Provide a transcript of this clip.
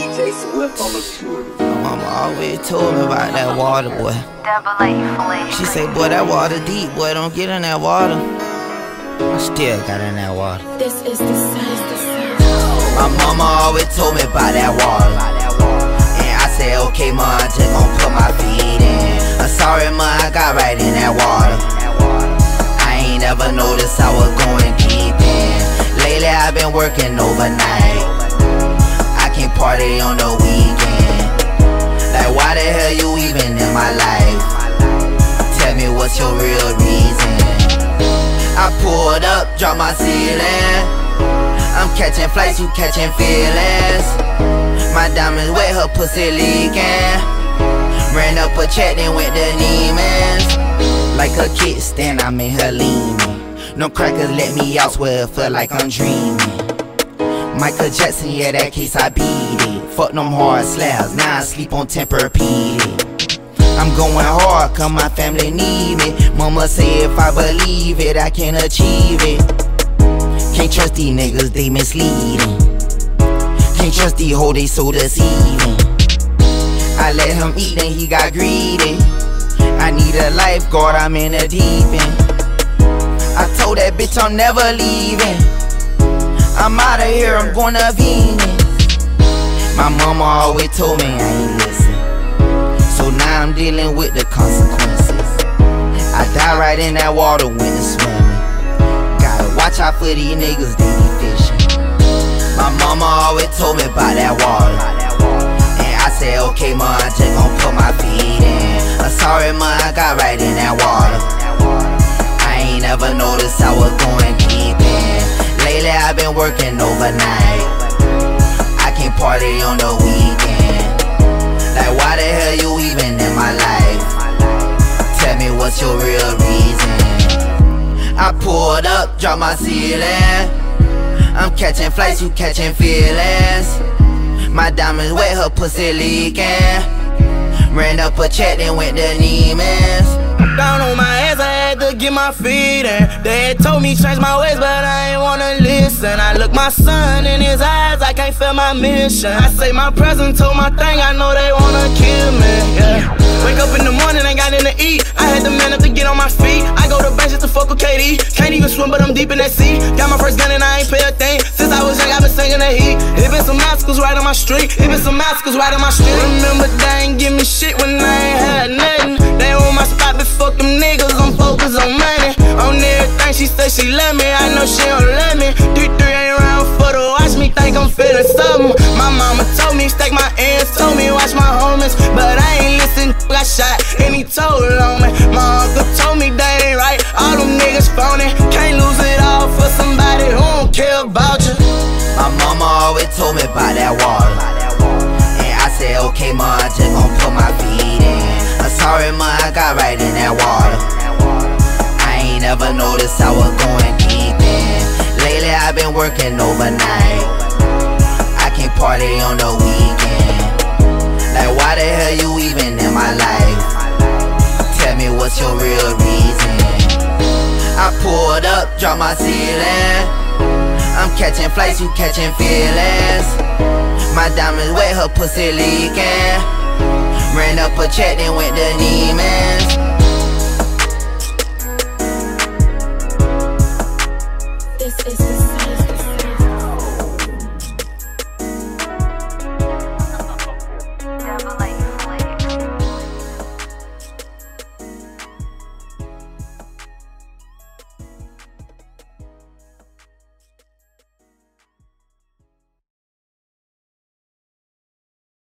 DJ Swift on the shooter. My mama always told me about that water, boy. Double A. She say, boy, that water deep, boy, don't get in that water. I still got in that water. This is the sound. My mama always told me about that water. And I said, okay, ma, I just gon' put my feet in. I'm sorry, ma, I got right in that water. I ain't ever noticed I was going deep in. Lately, I've been working overnight. Party on the weekend. Like, why the hell you even in my life? Tell me what's your real reason. I pulled up, dropped my ceiling. I'm catching flights, you catching feelings. My diamonds wet, her pussy leaking. Ran up a check, then went to Neiman's. Like a kickstand, I made her lean me. No crackers let me out, swear it feel like I'm dreaming. Michael Jackson, yeah, that case I beat. Fuck them hard slabs, now I sleep on Tempur-Pedic. I'm going hard, cause my family need me. Mama say if I believe it, I can achieve it. Can't trust these niggas, they misleading. Can't trust these hoes, they so deceiving. I let him eat and he got greedy. I need a lifeguard, I'm in a deep end. I told that bitch I'm never leaving. I'm out of here, I'm going to Venus. My mama always told me I ain't listen. So now I'm dealing with the consequences. I die right in that water when it's swimming. Gotta watch out for these niggas, they be fishing. My mama always told me about that water. And I said, okay, ma, I just gon' put my feet in. I'm sorry, ma, I got right in that water. I ain't ever noticed I was going deep in. Lately, I've been working overnight. Party on the weekend. Like, why the hell you even in my life? Tell me what's your real reason. I pulled up, dropped my ceiling. I'm catching flights, you catching feelings. My diamonds wet, her pussy leaking. Ran up a check, then went to Neiman's. Down on my ass, get my feet in. They told me change my ways, but I ain't wanna listen. I look my son in his eyes, I can't feel my mission. I say my present told my thing, I know they wanna kill me. Yeah. Wake up in the morning, ain't got nothing to eat. I had to man up to get on my feet. I go to bed just to fuck with KD. Can't even swim, but I'm deep in that sea. Got my first gun and I ain't pay a thing. Since I was young, i been singing the heat. It been some massacres right on my street. It been some massacres right on my street. Remember, they ain't give me shit when I ain't had nothing. They on my spot, but fuck them niggas. I'm focused on money. On everything she say she love me. I know she don't love me. 3 3 ain't around for to watch me think I'm feeling something. My mama told me, stack my ends, told me, watch my homies. But I ain't listen, got shot, and he told on me. My uncle told me that ain't right. All them niggas phony. Can't lose it all for somebody who don't care about you. My mama always told me about that water. And I said, okay, ma, I just gon' put my feet sorry, ma, I got right in that water. I ain't ever noticed I was going deep in. Lately, I've been working overnight. I can't party on the weekend. Like, why the hell you even in my life? Tell me what's your real reason. I pulled up, dropped my ceiling. I'm catching flights, you catching feelings. My diamonds wet, her pussy leaking. Ran up a check, then went to Neiman's.